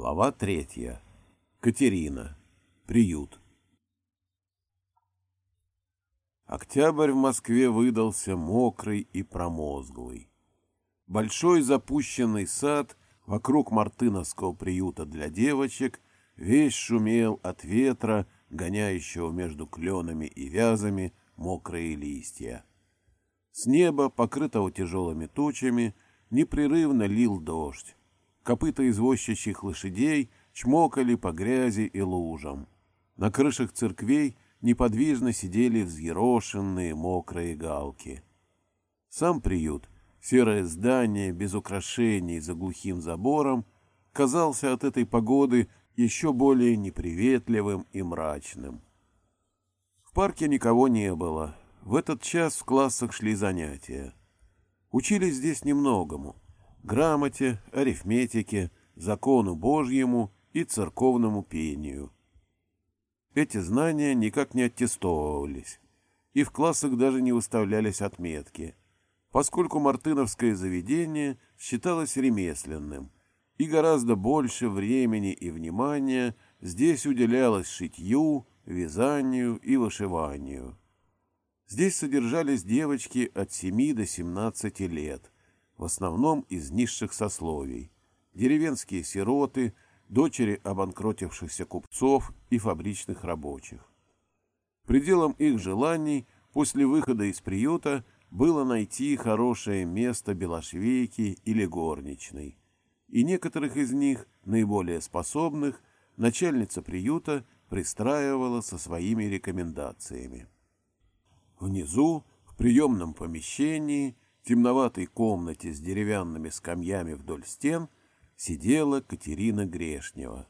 Глава третья. Катерина. Приют. Октябрь в Москве выдался мокрый и промозглый. Большой запущенный сад вокруг Мартыновского приюта для девочек весь шумел от ветра, гоняющего между кленами и вязами мокрые листья. С неба, покрытого тяжелыми тучами, непрерывно лил дождь. Копыта извозчащих лошадей чмокали по грязи и лужам. На крышах церквей неподвижно сидели взъерошенные мокрые галки. Сам приют, серое здание без украшений за глухим забором, казался от этой погоды еще более неприветливым и мрачным. В парке никого не было. В этот час в классах шли занятия. Учились здесь немногому — грамоте, арифметике, закону Божьему и церковному пению. Эти знания никак не аттестовывались, и в классах даже не выставлялись отметки, поскольку мартыновское заведение считалось ремесленным, и гораздо больше времени и внимания здесь уделялось шитью, вязанию и вышиванию. Здесь содержались девочки от 7 до 17 лет – в основном из низших сословий, деревенские сироты, дочери обанкротившихся купцов и фабричных рабочих. Пределом их желаний после выхода из приюта было найти хорошее место белошвейки или горничной, и некоторых из них, наиболее способных, начальница приюта пристраивала со своими рекомендациями. Внизу, в приемном помещении, темноватой комнате с деревянными скамьями вдоль стен сидела Катерина Грешнева.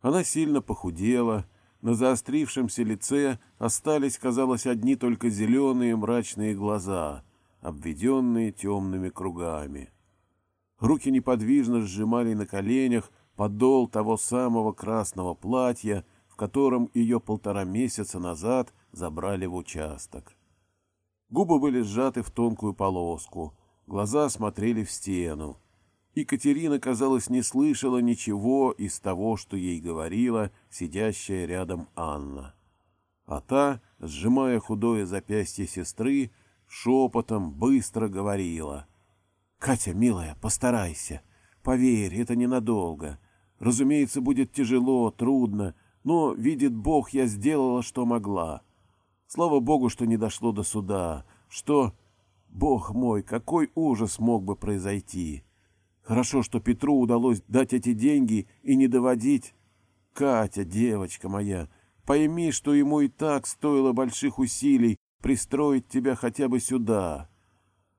Она сильно похудела, на заострившемся лице остались, казалось, одни только зеленые мрачные глаза, обведенные темными кругами. Руки неподвижно сжимали на коленях подол того самого красного платья, в котором ее полтора месяца назад забрали в участок. Губы были сжаты в тонкую полоску, глаза смотрели в стену. И Катерина, казалось, не слышала ничего из того, что ей говорила сидящая рядом Анна. А та, сжимая худое запястье сестры, шепотом быстро говорила. «Катя, милая, постарайся. Поверь, это ненадолго. Разумеется, будет тяжело, трудно, но, видит Бог, я сделала, что могла. Слава богу, что не дошло до суда, что... Бог мой, какой ужас мог бы произойти! Хорошо, что Петру удалось дать эти деньги и не доводить... Катя, девочка моя, пойми, что ему и так стоило больших усилий пристроить тебя хотя бы сюда.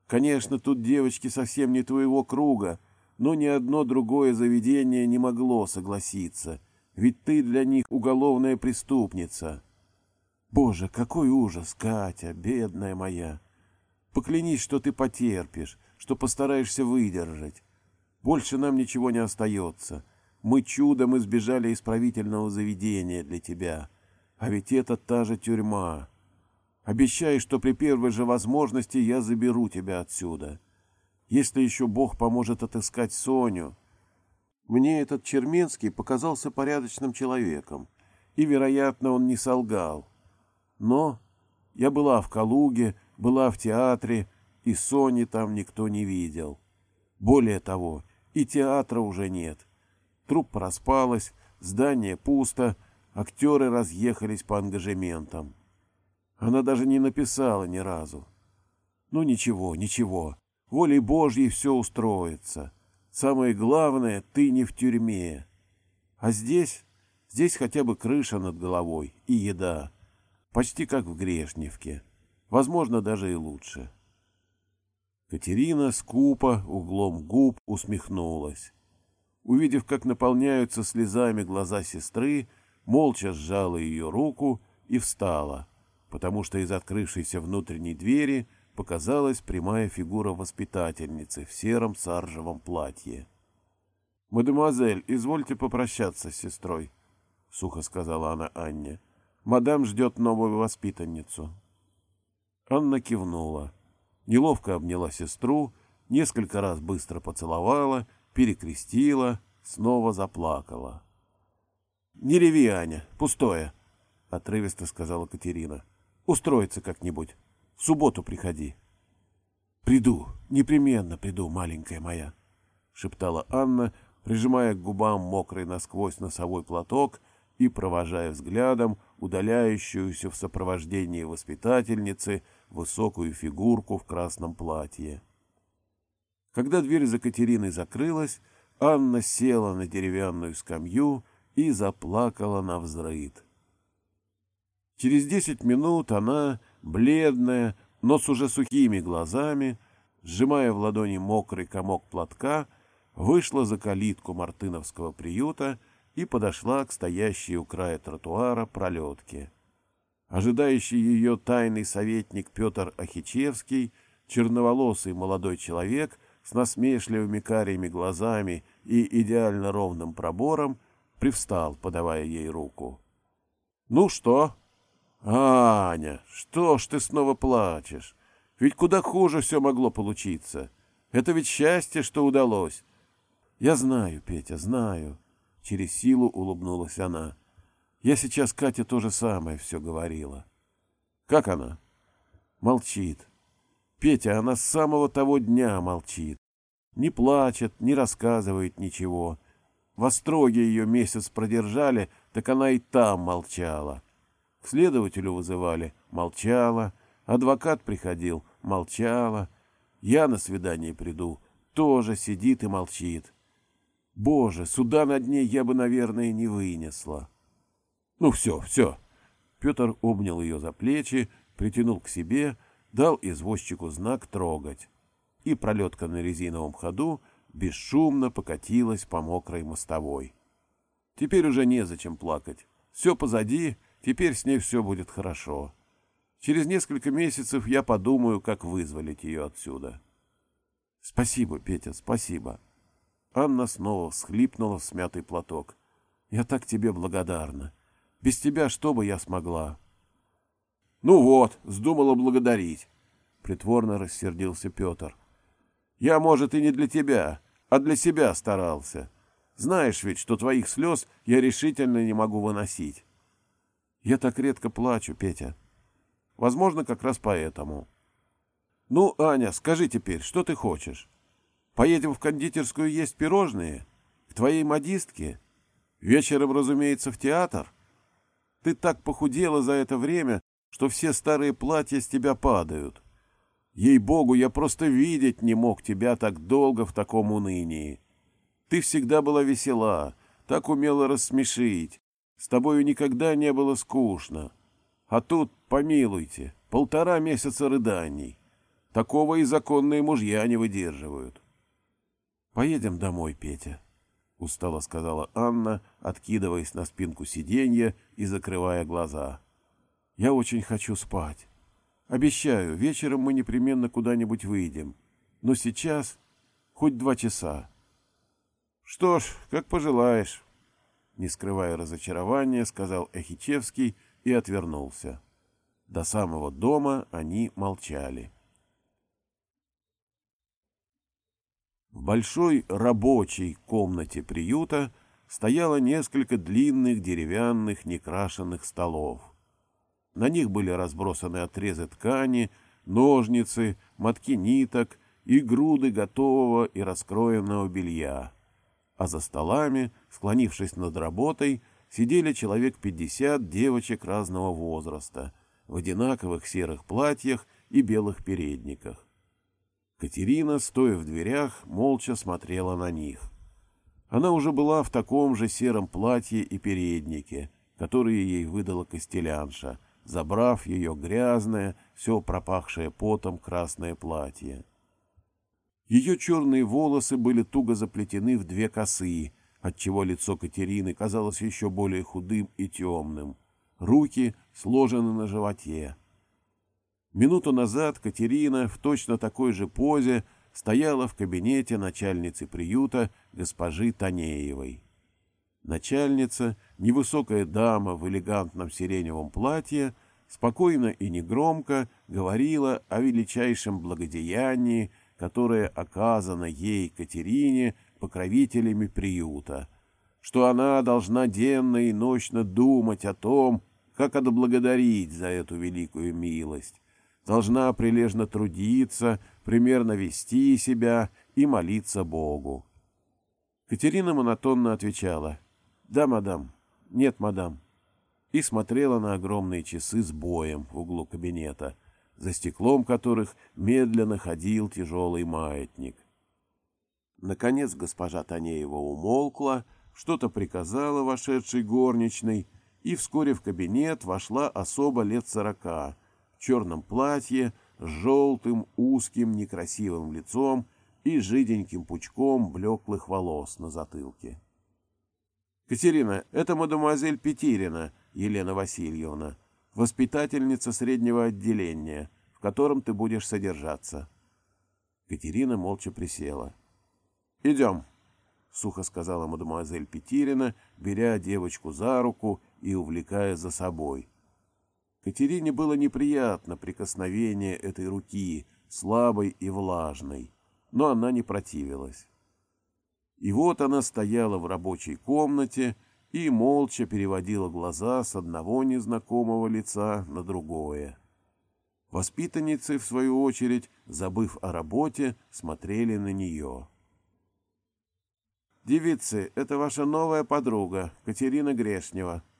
Конечно, тут девочки совсем не твоего круга, но ни одно другое заведение не могло согласиться, ведь ты для них уголовная преступница. Боже, какой ужас, Катя, бедная моя! Поклянись, что ты потерпишь, что постараешься выдержать. Больше нам ничего не остается. Мы чудом избежали исправительного заведения для тебя. А ведь это та же тюрьма. Обещай, что при первой же возможности я заберу тебя отсюда. Если еще Бог поможет отыскать Соню. Мне этот Черменский показался порядочным человеком, и, вероятно, он не солгал. Но я была в Калуге, была в театре, и Сони там никто не видел. Более того, и театра уже нет. Труппа распалась, здание пусто, актеры разъехались по ангажементам. Она даже не написала ни разу. Ну ничего, ничего, волей Божьей все устроится. Самое главное, ты не в тюрьме. А здесь, здесь хотя бы крыша над головой и еда. Почти как в Грешневке. Возможно, даже и лучше. Катерина скупо углом губ усмехнулась. Увидев, как наполняются слезами глаза сестры, молча сжала ее руку и встала, потому что из открывшейся внутренней двери показалась прямая фигура воспитательницы в сером саржевом платье. — Мадемуазель, извольте попрощаться с сестрой, — сухо сказала она Анне. — Мадам ждет новую воспитанницу. Анна кивнула. Неловко обняла сестру, несколько раз быстро поцеловала, перекрестила, снова заплакала. — Не реви, Аня, пустое, — отрывисто сказала Катерина. — Устроиться как-нибудь. В субботу приходи. — Приду, непременно приду, маленькая моя, — шептала Анна, прижимая к губам мокрый насквозь носовой платок и провожая взглядом удаляющуюся в сопровождении воспитательницы высокую фигурку в красном платье. Когда дверь за Катериной закрылась, Анна села на деревянную скамью и заплакала на взрыд. Через десять минут она, бледная, но с уже сухими глазами, сжимая в ладони мокрый комок платка, вышла за калитку мартыновского приюта и подошла к стоящей у края тротуара пролетке. Ожидающий ее тайный советник Петр Ахичевский, черноволосый молодой человек с насмешливыми карими глазами и идеально ровным пробором, привстал, подавая ей руку. — Ну что? — Аня, что ж ты снова плачешь? Ведь куда хуже все могло получиться. Это ведь счастье, что удалось. — Я знаю, Петя, знаю, — через силу улыбнулась она. Я сейчас Кате то же самое все говорила. — Как она? — Молчит. Петя, она с самого того дня молчит. Не плачет, не рассказывает ничего. В Остроге ее месяц продержали, так она и там молчала. К следователю вызывали — молчала. Адвокат приходил — молчала. Я на свидание приду — тоже сидит и молчит. Боже, суда над ней я бы, наверное, не вынесла. Ну все, все. Петр обнял ее за плечи, притянул к себе, дал извозчику знак трогать. И пролетка на резиновом ходу бесшумно покатилась по мокрой мостовой. Теперь уже незачем плакать. Все позади, теперь с ней все будет хорошо. Через несколько месяцев я подумаю, как вызволить ее отсюда. Спасибо, Петя, спасибо. Анна снова всхлипнула в смятый платок. Я так тебе благодарна. Без тебя что бы я смогла? Ну вот, вздумала благодарить. Притворно рассердился Петр. Я, может, и не для тебя, а для себя старался. Знаешь ведь, что твоих слез я решительно не могу выносить. Я так редко плачу, Петя. Возможно, как раз поэтому. Ну, Аня, скажи теперь, что ты хочешь? Поедем в кондитерскую есть пирожные? К твоей модистке? Вечером, разумеется, в театр? Ты так похудела за это время, что все старые платья с тебя падают. Ей-богу, я просто видеть не мог тебя так долго в таком унынии. Ты всегда была весела, так умела рассмешить. С тобою никогда не было скучно. А тут, помилуйте, полтора месяца рыданий. Такого и законные мужья не выдерживают. — Поедем домой, Петя, — устало сказала Анна, откидываясь на спинку сиденья и закрывая глаза. — Я очень хочу спать. Обещаю, вечером мы непременно куда-нибудь выйдем. Но сейчас хоть два часа. Что ж, как пожелаешь. Не скрывая разочарования, сказал Эхичевский и отвернулся. До самого дома они молчали. В большой рабочей комнате приюта стояло несколько длинных деревянных некрашенных столов. На них были разбросаны отрезы ткани, ножницы, мотки ниток и груды готового и раскроенного белья. А за столами, склонившись над работой, сидели человек пятьдесят девочек разного возраста в одинаковых серых платьях и белых передниках. Катерина, стоя в дверях, молча смотрела на них. Она уже была в таком же сером платье и переднике, которые ей выдала Костелянша — забрав ее грязное, все пропахшее потом красное платье. Ее черные волосы были туго заплетены в две косы, отчего лицо Катерины казалось еще более худым и темным. Руки сложены на животе. Минуту назад Катерина в точно такой же позе стояла в кабинете начальницы приюта госпожи Танеевой. Начальница, невысокая дама в элегантном сиреневом платье, спокойно и негромко говорила о величайшем благодеянии, которое оказано ей, Катерине, покровителями приюта, что она должна денно и ночно думать о том, как отблагодарить за эту великую милость, должна прилежно трудиться, примерно вести себя и молиться Богу. Катерина монотонно отвечала «Да, мадам», «Нет, мадам», и смотрела на огромные часы с боем в углу кабинета, за стеклом которых медленно ходил тяжелый маятник. Наконец госпожа Танеева умолкла, что-то приказала вошедшей горничной, и вскоре в кабинет вошла особа лет сорока, черном платье, с желтым, узким, некрасивым лицом и жиденьким пучком блеклых волос на затылке. «Катерина, это мадемуазель Петирина, Елена Васильевна, воспитательница среднего отделения, в котором ты будешь содержаться». Катерина молча присела. «Идем», — сухо сказала мадемуазель Петирина, беря девочку за руку и увлекая за собой. Катерине было неприятно прикосновение этой руки, слабой и влажной но она не противилась. И вот она стояла в рабочей комнате и молча переводила глаза с одного незнакомого лица на другое. Воспитанницы, в свою очередь, забыв о работе, смотрели на нее. «Девицы, это ваша новая подруга, Катерина Грешнева», —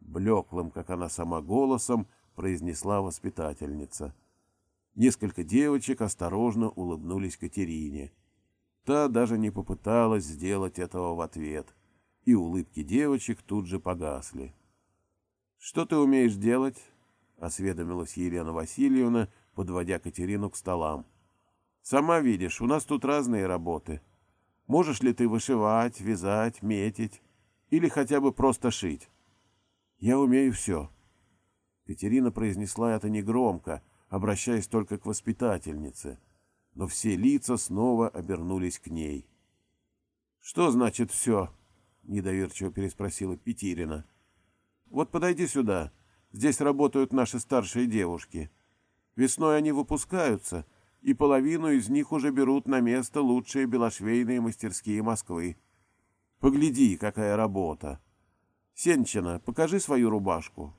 блеклым, как она сама голосом, произнесла воспитательница. — Несколько девочек осторожно улыбнулись Катерине. Та даже не попыталась сделать этого в ответ, и улыбки девочек тут же погасли. «Что ты умеешь делать?» — осведомилась Елена Васильевна, подводя Катерину к столам. «Сама видишь, у нас тут разные работы. Можешь ли ты вышивать, вязать, метить или хотя бы просто шить?» «Я умею все». Катерина произнесла это негромко, — обращаясь только к воспитательнице, но все лица снова обернулись к ней. «Что значит все?» — недоверчиво переспросила Петирина. «Вот подойди сюда. Здесь работают наши старшие девушки. Весной они выпускаются, и половину из них уже берут на место лучшие белошвейные мастерские Москвы. Погляди, какая работа! Сенчина, покажи свою рубашку».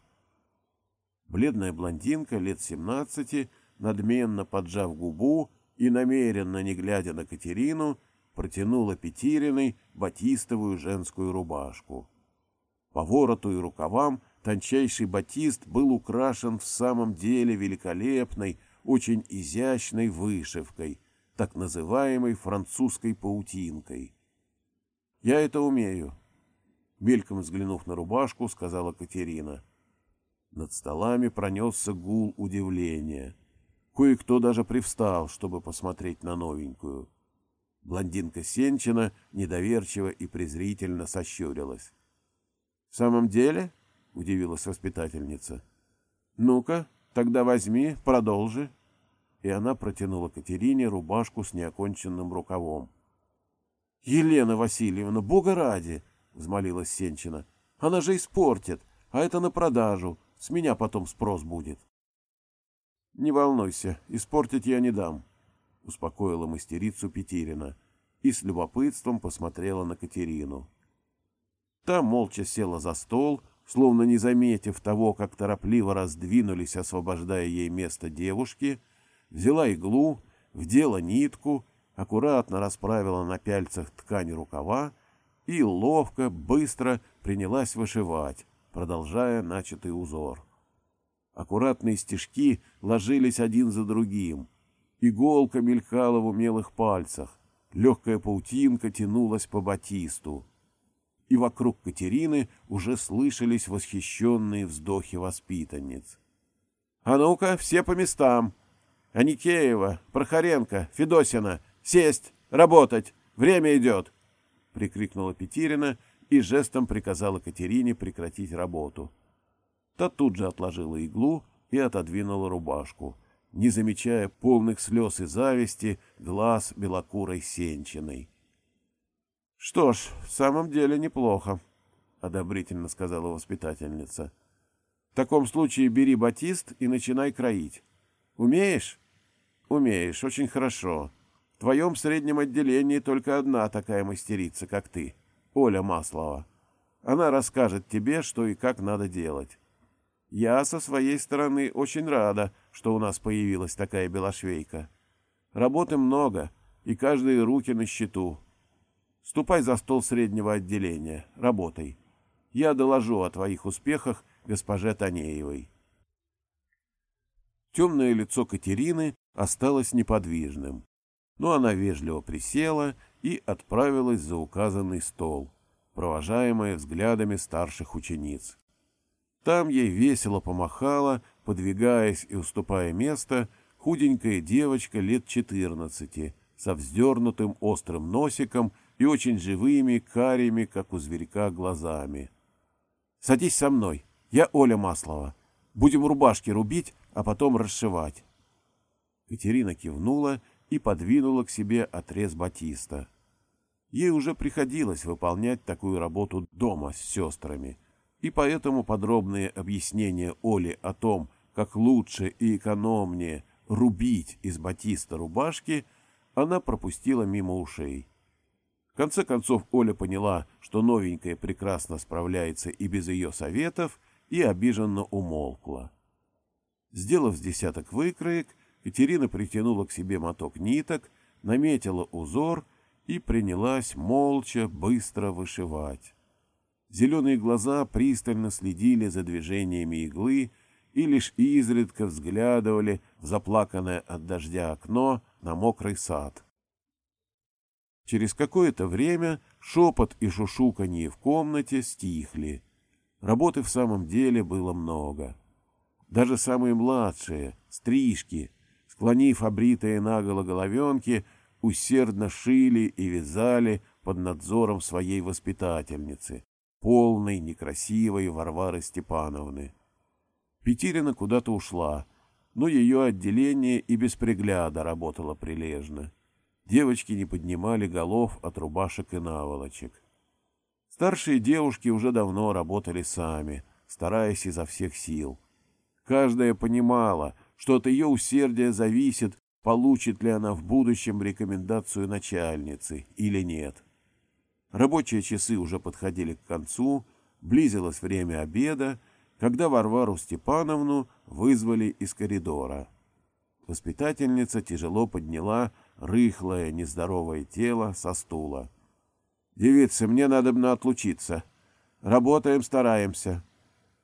Бледная блондинка лет семнадцати, надменно поджав губу и намеренно не глядя на Катерину, протянула Петириной батистовую женскую рубашку. По вороту и рукавам тончайший батист был украшен в самом деле великолепной, очень изящной вышивкой, так называемой французской паутинкой. «Я это умею», — мельком взглянув на рубашку, сказала Катерина. Над столами пронесся гул удивления. Кое-кто даже привстал, чтобы посмотреть на новенькую. Блондинка Сенчина недоверчиво и презрительно сощурилась. — В самом деле? — удивилась воспитательница. — Ну-ка, тогда возьми, продолжи. И она протянула Катерине рубашку с неоконченным рукавом. — Елена Васильевна, бога ради! — взмолилась Сенчина. — Она же испортит, а это на продажу. С меня потом спрос будет. — Не волнуйся, испортить я не дам, — успокоила мастерицу Петерина и с любопытством посмотрела на Катерину. Та молча села за стол, словно не заметив того, как торопливо раздвинулись, освобождая ей место девушки, взяла иглу, вдела нитку, аккуратно расправила на пяльцах ткань рукава и ловко, быстро принялась вышивать, продолжая начатый узор. Аккуратные стежки ложились один за другим. Иголка мелькала в умелых пальцах. Легкая паутинка тянулась по батисту. И вокруг Катерины уже слышались восхищенные вздохи воспитанниц. — А ну-ка, все по местам! Аникеева, Прохоренко, Федосина, сесть, работать! Время идет! — прикрикнула Петерина и жестом приказала Катерине прекратить работу. Та тут же отложила иглу и отодвинула рубашку, не замечая полных слез и зависти глаз белокурой сенчиной. — Что ж, в самом деле неплохо, — одобрительно сказала воспитательница. — В таком случае бери батист и начинай кроить. Умеешь? — Умеешь, очень хорошо. В твоем среднем отделении только одна такая мастерица, как ты, Оля Маслова. Она расскажет тебе, что и как надо делать. Я со своей стороны очень рада, что у нас появилась такая белошвейка. Работы много, и каждые руки на счету. Ступай за стол среднего отделения, работай. Я доложу о твоих успехах госпоже Танеевой. Темное лицо Катерины осталось неподвижным, но она вежливо присела и отправилась за указанный стол, провожаемая взглядами старших учениц. Там ей весело помахала, подвигаясь и уступая место, худенькая девочка лет четырнадцати, со вздернутым острым носиком и очень живыми, карими, как у зверька, глазами. «Садись со мной, я Оля Маслова. Будем рубашки рубить, а потом расшивать». Катерина кивнула и подвинула к себе отрез батиста. Ей уже приходилось выполнять такую работу дома с сестрами — и поэтому подробные объяснения Оли о том, как лучше и экономнее рубить из батиста рубашки, она пропустила мимо ушей. В конце концов Оля поняла, что новенькая прекрасно справляется и без ее советов, и обиженно умолкла. Сделав с десяток выкроек, Катерина притянула к себе моток ниток, наметила узор и принялась молча быстро вышивать. Зеленые глаза пристально следили за движениями иглы и лишь изредка взглядывали в заплаканное от дождя окно на мокрый сад. Через какое-то время шепот и шушуканье в комнате стихли. Работы в самом деле было много. Даже самые младшие, стрижки, склонив обритые наголо головенки, усердно шили и вязали под надзором своей воспитательницы, полной, некрасивой Варвары Степановны. Петерина куда-то ушла, но ее отделение и без пригляда работало прилежно. Девочки не поднимали голов от рубашек и наволочек. Старшие девушки уже давно работали сами, стараясь изо всех сил. Каждая понимала, что от ее усердия зависит, получит ли она в будущем рекомендацию начальницы или нет. Рабочие часы уже подходили к концу, близилось время обеда, когда Варвару Степановну вызвали из коридора. Воспитательница тяжело подняла рыхлое, нездоровое тело со стула. «Девица, мне надо бы отлучиться. Работаем, стараемся.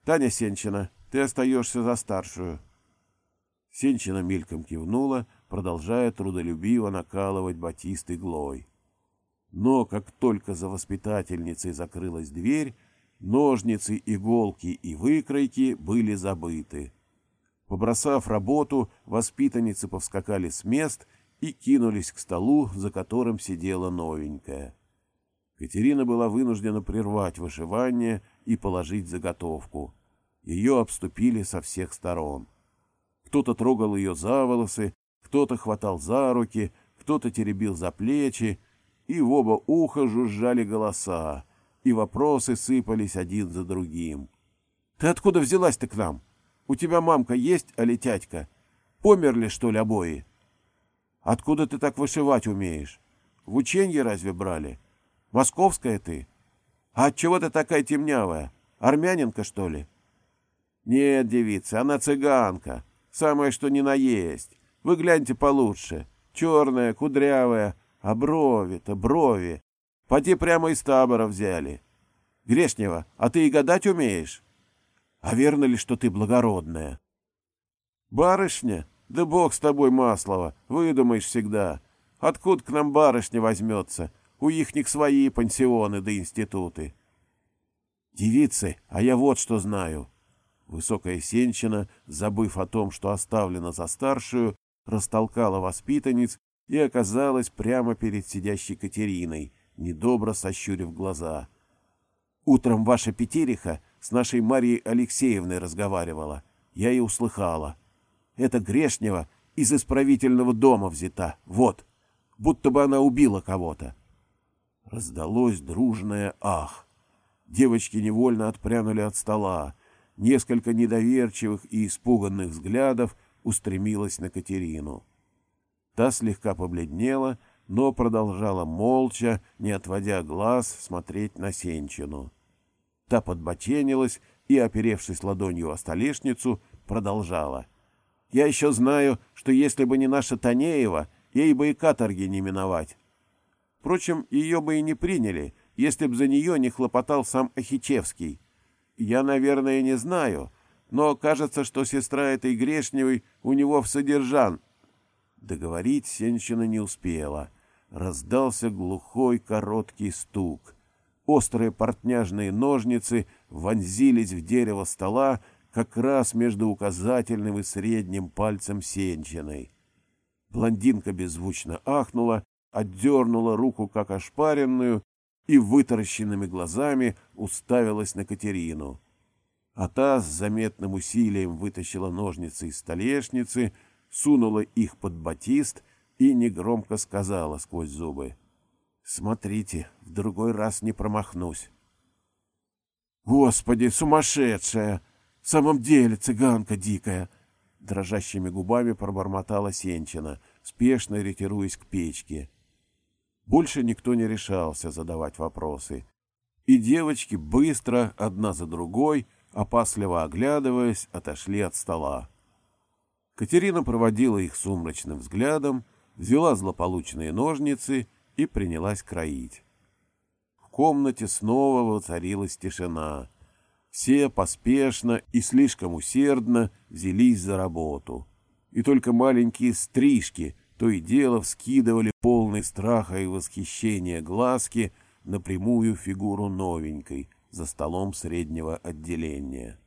Таня Сенчина, ты остаешься за старшую». Сенчина мельком кивнула, продолжая трудолюбиво накалывать батист иглой. Но как только за воспитательницей закрылась дверь, ножницы, иголки и выкройки были забыты. Побросав работу, воспитанницы повскакали с мест и кинулись к столу, за которым сидела новенькая. Катерина была вынуждена прервать вышивание и положить заготовку. Ее обступили со всех сторон. Кто-то трогал ее за волосы, кто-то хватал за руки, кто-то теребил за плечи, и в оба уха жужжали голоса, и вопросы сыпались один за другим. «Ты откуда взялась-то к нам? У тебя мамка есть, али тятька? Померли, что ли, обои? Откуда ты так вышивать умеешь? В ученье разве брали? Московская ты? А отчего ты такая темнявая? Армянинка, что ли?» «Нет, девица, она цыганка, самое что ни на есть. Вы гляньте получше. Черная, кудрявая, а брови-то, брови. Поди прямо из табора взяли. Грешнева, а ты и гадать умеешь? А верно ли, что ты благородная? Барышня? Да бог с тобой, Маслова, выдумаешь всегда. Откуда к нам барышня возьмется? У ихних свои пансионы да институты. Девицы, а я вот что знаю. Высокая сенчина, забыв о том, что оставлена за старшую, растолкала воспитанниц и оказалась прямо перед сидящей Катериной, недобро сощурив глаза. «Утром ваша Петериха с нашей Марьей Алексеевной разговаривала. Я и услыхала. Это Грешнева из исправительного дома взята. Вот. Будто бы она убила кого-то». Раздалось дружное «ах». Девочки невольно отпрянули от стола. Несколько недоверчивых и испуганных взглядов устремилось на Катерину. Та слегка побледнела, но продолжала молча, не отводя глаз, смотреть на Сенчину. Та подбоченилась и, оперевшись ладонью о столешницу, продолжала. «Я еще знаю, что если бы не наша Танеева, ей бы и каторги не миновать. Впрочем, ее бы и не приняли, если б за нее не хлопотал сам Ахичевский. Я, наверное, не знаю, но кажется, что сестра этой Грешневой у него в содержан. Договорить Сенщина не успела. Раздался глухой короткий стук. Острые портняжные ножницы вонзились в дерево стола как раз между указательным и средним пальцем Сенчиной. Блондинка беззвучно ахнула, отдернула руку как ошпаренную и вытаращенными глазами уставилась на Катерину. А та с заметным усилием вытащила ножницы из столешницы, сунула их под батист и негромко сказала сквозь зубы. «Смотрите, в другой раз не промахнусь». «Господи, сумасшедшая! В самом деле цыганка дикая!» Дрожащими губами пробормотала Сенчина, спешно ретируясь к печке. Больше никто не решался задавать вопросы. И девочки быстро, одна за другой, опасливо оглядываясь, отошли от стола. Катерина проводила их сумрачным взглядом, взяла злополучные ножницы и принялась кроить. В комнате снова воцарилась тишина. Все поспешно и слишком усердно взялись за работу. И только маленькие стрижки то и дело вскидывали полный страха и восхищения глазки на прямую фигуру новенькой за столом среднего отделения.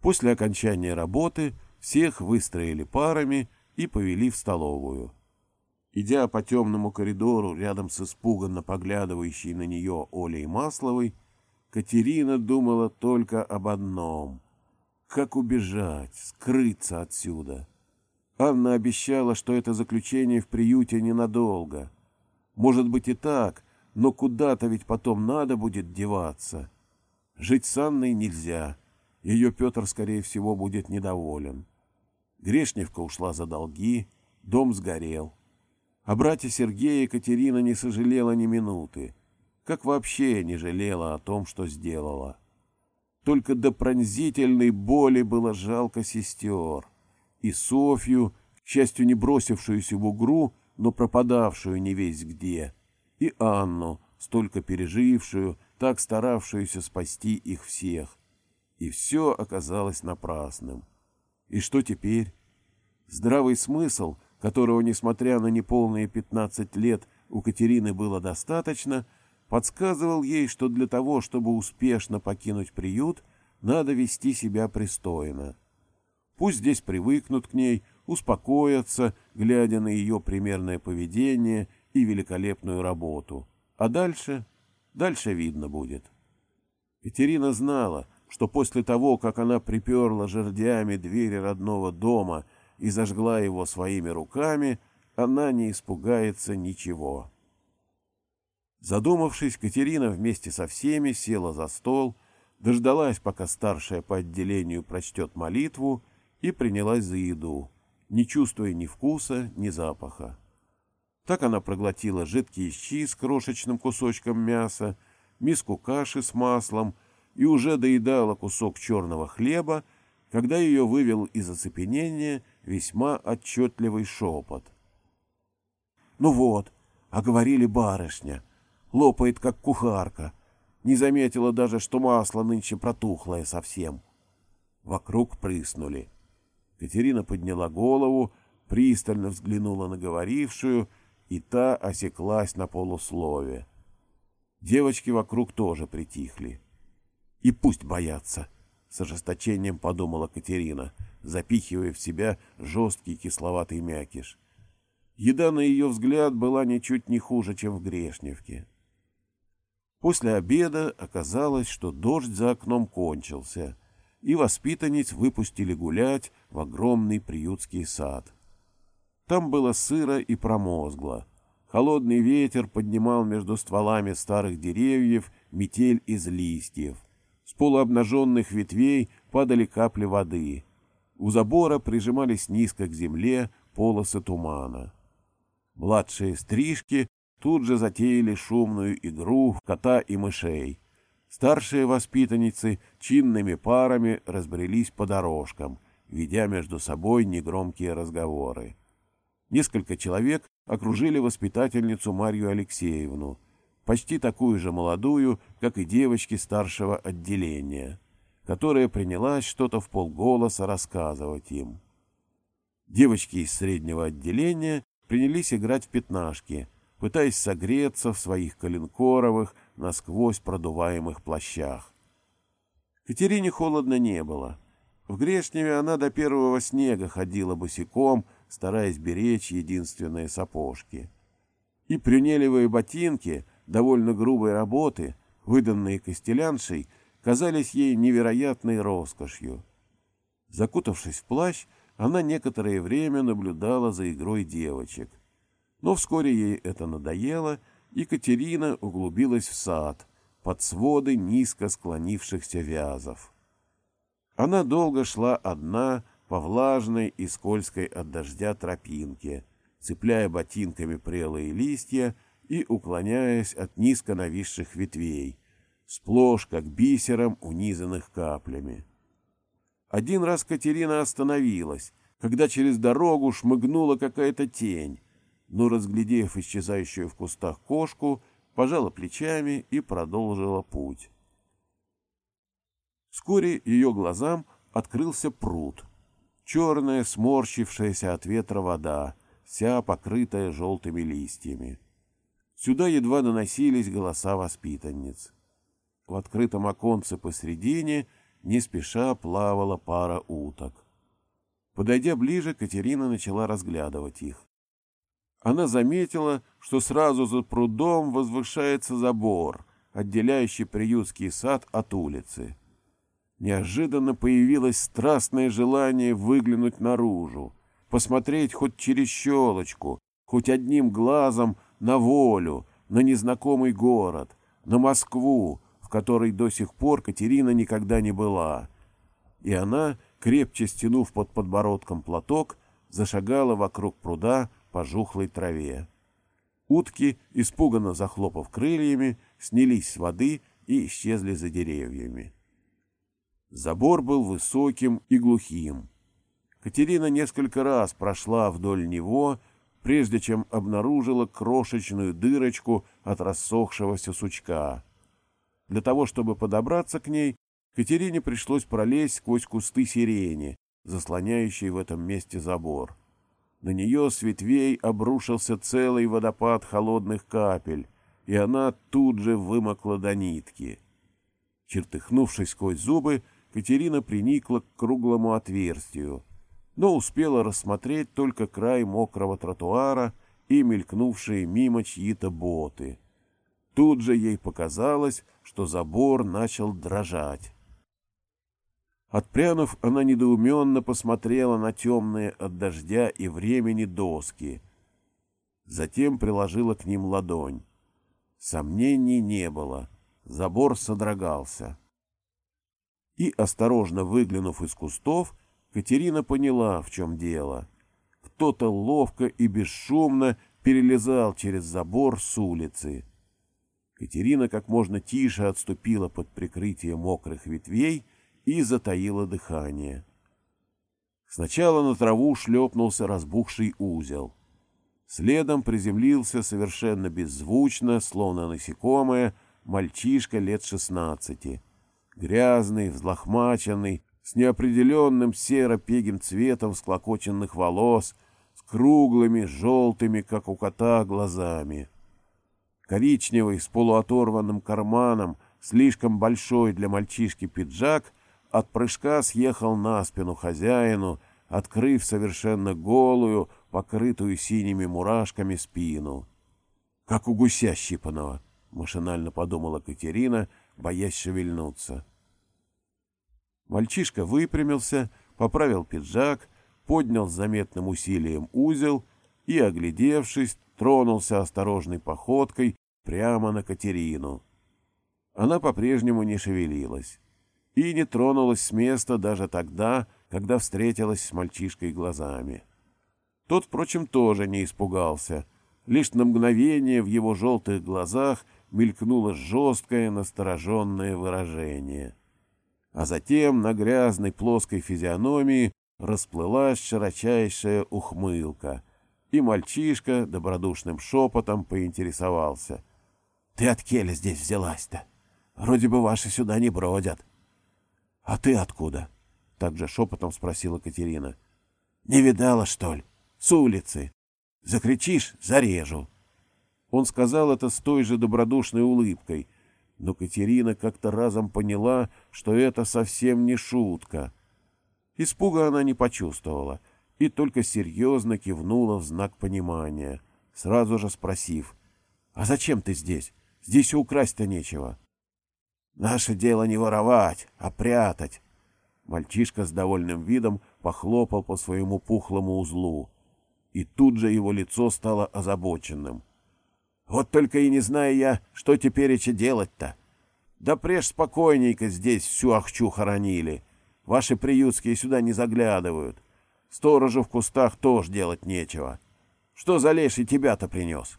После окончания работы всех выстроили парами и повели в столовую. Идя по темному коридору рядом с испуганно поглядывающей на нее Олей Масловой, Катерина думала только об одном — как убежать, скрыться отсюда — Анна обещала, что это заключение в приюте ненадолго. Может быть и так, но куда-то ведь потом надо будет деваться. Жить с Анной нельзя. Ее Петр, скорее всего, будет недоволен. Грешневка ушла за долги, дом сгорел. О брате Сергея Екатерина не сожалела ни минуты, как вообще не жалела о том, что сделала. Только до пронзительной боли было жалко сестер и Софью, к счастью, не бросившуюся в угру, но пропадавшую не весь где, и Анну, столько пережившую, так старавшуюся спасти их всех. И все оказалось напрасным. И что теперь? Здравый смысл, которого, несмотря на неполные пятнадцать лет, у Катерины было достаточно, подсказывал ей, что для того, чтобы успешно покинуть приют, надо вести себя пристойно. Пусть здесь привыкнут к ней, успокоятся, глядя на ее примерное поведение и великолепную работу. А дальше? Дальше видно будет. Катерина знала, что после того, как она приперла жердями двери родного дома и зажгла его своими руками, она не испугается ничего. Задумавшись, Катерина вместе со всеми села за стол, дождалась, пока старшая по отделению прочтет молитву, и принялась за еду, не чувствуя ни вкуса, ни запаха. Так она проглотила жидкие щи с крошечным кусочком мяса, миску каши с маслом и уже доедала кусок черного хлеба, когда ее вывел из оцепенения весьма отчетливый шепот. «Ну вот, а говорили барышня, лопает как кухарка, не заметила даже, что масло нынче протухлое совсем». Вокруг прыснули. Катерина подняла голову, пристально взглянула на говорившую, и та осеклась на полуслове. Девочки вокруг тоже притихли. «И пусть боятся», — с ожесточением подумала Катерина, запихивая в себя жесткий кисловатый мякиш. Еда, на ее взгляд, была ничуть не хуже, чем в Грешневке. После обеда оказалось, что дождь за окном кончился — и воспитанниц выпустили гулять в огромный приютский сад. Там было сыро и промозгло. Холодный ветер поднимал между стволами старых деревьев метель из листьев. С полуобнаженных ветвей падали капли воды. У забора прижимались низко к земле полосы тумана. Младшие стрижки тут же затеяли шумную игру кота и мышей. Старшие воспитанницы чинными парами разбрелись по дорожкам, ведя между собой негромкие разговоры. Несколько человек окружили воспитательницу Марью Алексеевну, почти такую же молодую, как и девочки старшего отделения, которая принялась что-то в полголоса рассказывать им. Девочки из среднего отделения принялись играть в пятнашки, пытаясь согреться в своих коленкоровых, насквозь продуваемых плащах. Катерине холодно не было. В Грешневе она до первого снега ходила босиком, стараясь беречь единственные сапожки. И прюнелевые ботинки, довольно грубой работы, выданные костеляншей, казались ей невероятной роскошью. Закутавшись в плащ, она некоторое время наблюдала за игрой девочек. Но вскоре ей это надоело, и Катерина углубилась в сад, под своды низко склонившихся вязов. Она долго шла одна, по влажной и скользкой от дождя тропинке, цепляя ботинками прелые листья и уклоняясь от низко нависших ветвей, сплошь как бисером унизанных каплями. Один раз Катерина остановилась, когда через дорогу шмыгнула какая-то тень, но, разглядев исчезающую в кустах кошку, пожала плечами и продолжила путь. Вскоре ее глазам открылся пруд — черная, сморщившаяся от ветра вода, вся покрытая желтыми листьями. Сюда едва доносились голоса воспитанниц. В открытом оконце посредине не спеша плавала пара уток. Подойдя ближе, Катерина начала разглядывать их. Она заметила, что сразу за прудом возвышается забор, отделяющий приютский сад от улицы неожиданно появилось страстное желание выглянуть наружу, посмотреть хоть через щелочку, хоть одним глазом на волю, на незнакомый город, на Москву, в которой до сих пор Катерина никогда не была. И она, крепче стянув под подбородком платок, зашагала вокруг пруда по жухлой траве. Утки, испуганно захлопав крыльями, снялись с воды и исчезли за деревьями. Забор был высоким и глухим. Катерина несколько раз прошла вдоль него, прежде чем обнаружила крошечную дырочку от рассохшегося сучка. Для того, чтобы подобраться к ней, Катерине пришлось пролезть сквозь кусты сирени, заслоняющие в этом месте забор. На нее с ветвей обрушился целый водопад холодных капель, и она тут же вымокла до нитки. Чертыхнувшись сквозь зубы, Катерина приникла к круглому отверстию, но успела рассмотреть только край мокрого тротуара и мелькнувшие мимо чьи-то боты. Тут же ей показалось, что забор начал дрожать. Отпрянув, она недоуменно посмотрела на темные от дождя и времени доски. Затем приложила к ним ладонь. Сомнений не было. Забор содрогался. И, осторожно выглянув из кустов, Катерина поняла, в чем дело. Кто-то ловко и бесшумно перелезал через забор с улицы. Катерина как можно тише отступила под прикрытие мокрых ветвей и затаила дыхание. Сначала на траву шлепнулся разбухший узел. Следом приземлился совершенно беззвучно, словно насекомое, мальчишка лет шестнадцати — грязный, взлохмаченный, с неопределенным серо-пегим цветом склокоченных волос, с круглыми, желтыми, как у кота, глазами. Коричневый, с полуоторванным карманом, слишком большой для мальчишки пиджак, от прыжка съехал на спину хозяину, открыв совершенно голую, покрытую синими мурашками спину. «Как у гуся щипаного», — машинально подумала Катерина, — боясь шевельнуться. Мальчишка выпрямился, поправил пиджак, поднял с заметным усилием узел и, оглядевшись, тронулся осторожной походкой прямо на Катерину. Она по-прежнему не шевелилась и не тронулась с места даже тогда, когда встретилась с мальчишкой глазами. Тот, впрочем, тоже не испугался. Лишь на мгновение в его желтых глазах мелькнуло жесткое настороженное выражение. А затем на грязной плоской физиономии расплылась широчайшая ухмылка, и мальчишка добродушным шепотом поинтересовался. — Ты от Келя здесь взялась-то? Вроде бы ваши сюда не бродят. — А ты откуда? — также шепотом спросила Катерина. — Не видала, что ли? С улицы. Закричишь — зарежу. Он сказал это с той же добродушной улыбкой, но Катерина как-то разом поняла, что это совсем не шутка. Испуга она не почувствовала и только серьезно кивнула в знак понимания, сразу же спросив, «А зачем ты здесь? Здесь и украсть-то нечего». «Наше дело не воровать, а прятать». Мальчишка с довольным видом похлопал по своему пухлому узлу, и тут же его лицо стало озабоченным — вот только и не знаю я, что теперь еще делать-то. Да преж спокойненько здесь всю ахчу хоронили. Ваши приютские сюда не заглядывают. Сторожу в кустах тоже делать нечего. Что за леший тебя-то принес?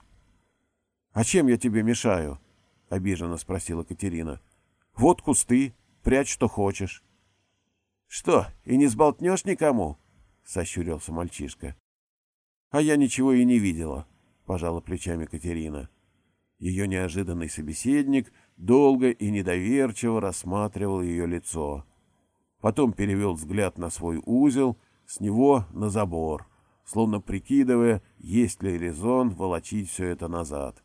— А чем я тебе мешаю? — обиженно спросила Катерина. — Вот кусты, прячь, что хочешь. — Что, и не сболтнешь никому? — сощурился мальчишка. — А я ничего и не видела. —— пожала плечами Катерина. Ее неожиданный собеседник долго и недоверчиво рассматривал ее лицо. Потом перевел взгляд на свой узел, с него на забор, словно прикидывая, есть ли резон волочить все это назад.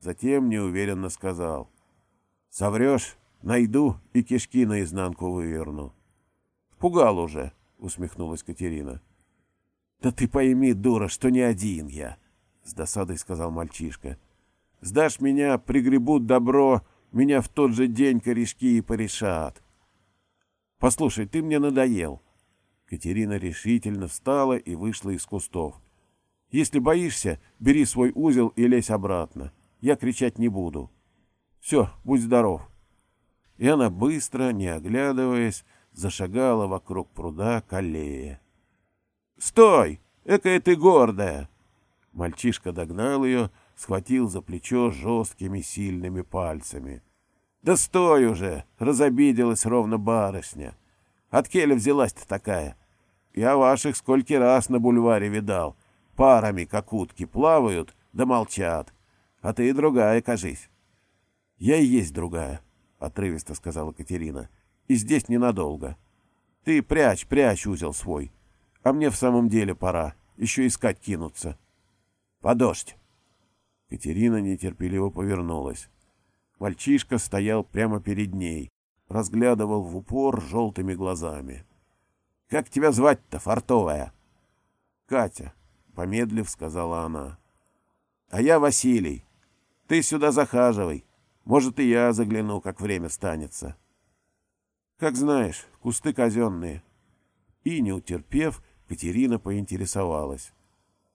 Затем неуверенно сказал. — Соврешь, найду и кишки наизнанку выверну. — Пугал уже, — усмехнулась Катерина. — Да ты пойми, дура, что не один я. —— с досадой сказал мальчишка. «Сдашь меня, пригребут добро, меня в тот же день корешки и порешат». «Послушай, ты мне надоел». Катерина решительно встала и вышла из кустов. «Если боишься, бери свой узел и лезь обратно. Я кричать не буду. Все, будь здоров». И она быстро, не оглядываясь, зашагала вокруг пруда к аллее. «Стой! Экая ты гордая!» Мальчишка догнал ее, схватил за плечо жесткими сильными пальцами. «Да стой уже!» — разобиделась ровно барышня. «От келя взялась-то такая? Я ваших сколько раз на бульваре видал. Парами, как утки, плавают, да молчат. А ты и другая, кажись». «Я и есть другая», — отрывисто сказала Катерина. «И здесь ненадолго. Ты прячь, прячь узел свой. А мне в самом деле пора. Еще искать кинуться». Подождь. Катерина нетерпеливо повернулась. Мальчишка стоял прямо перед ней, разглядывал в упор желтыми глазами. — Как тебя звать-то, фартовая? — Катя, — помедлив сказала она. — А я Василий. Ты сюда захаживай. Может, и я загляну, как время станется. — Как знаешь, кусты казенные. И, не утерпев, Катерина поинтересовалась.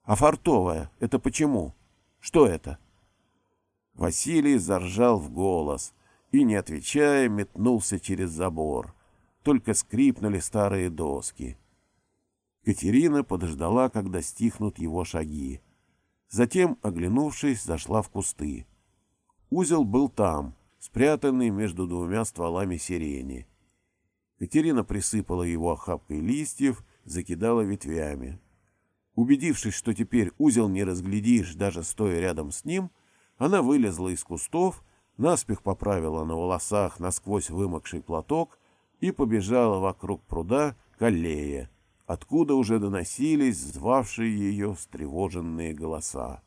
А фартовая — это почему? Что это? Василий заржал в голос и, не отвечая, метнулся через забор. Только скрипнули старые доски. Катерина подождала, когда стихнут его шаги. Затем, оглянувшись, зашла в кусты. Узел был там, спрятанный между двумя стволами сирени. Катерина присыпала его охапкой листьев, закидала ветвями. Убедившись, что теперь узел не разглядишь, даже стоя рядом с ним, она вылезла из кустов, наспех поправила на волосах насквозь вымокший платок и побежала вокруг пруда к аллее, откуда уже доносились звавшие ее встревоженные голоса.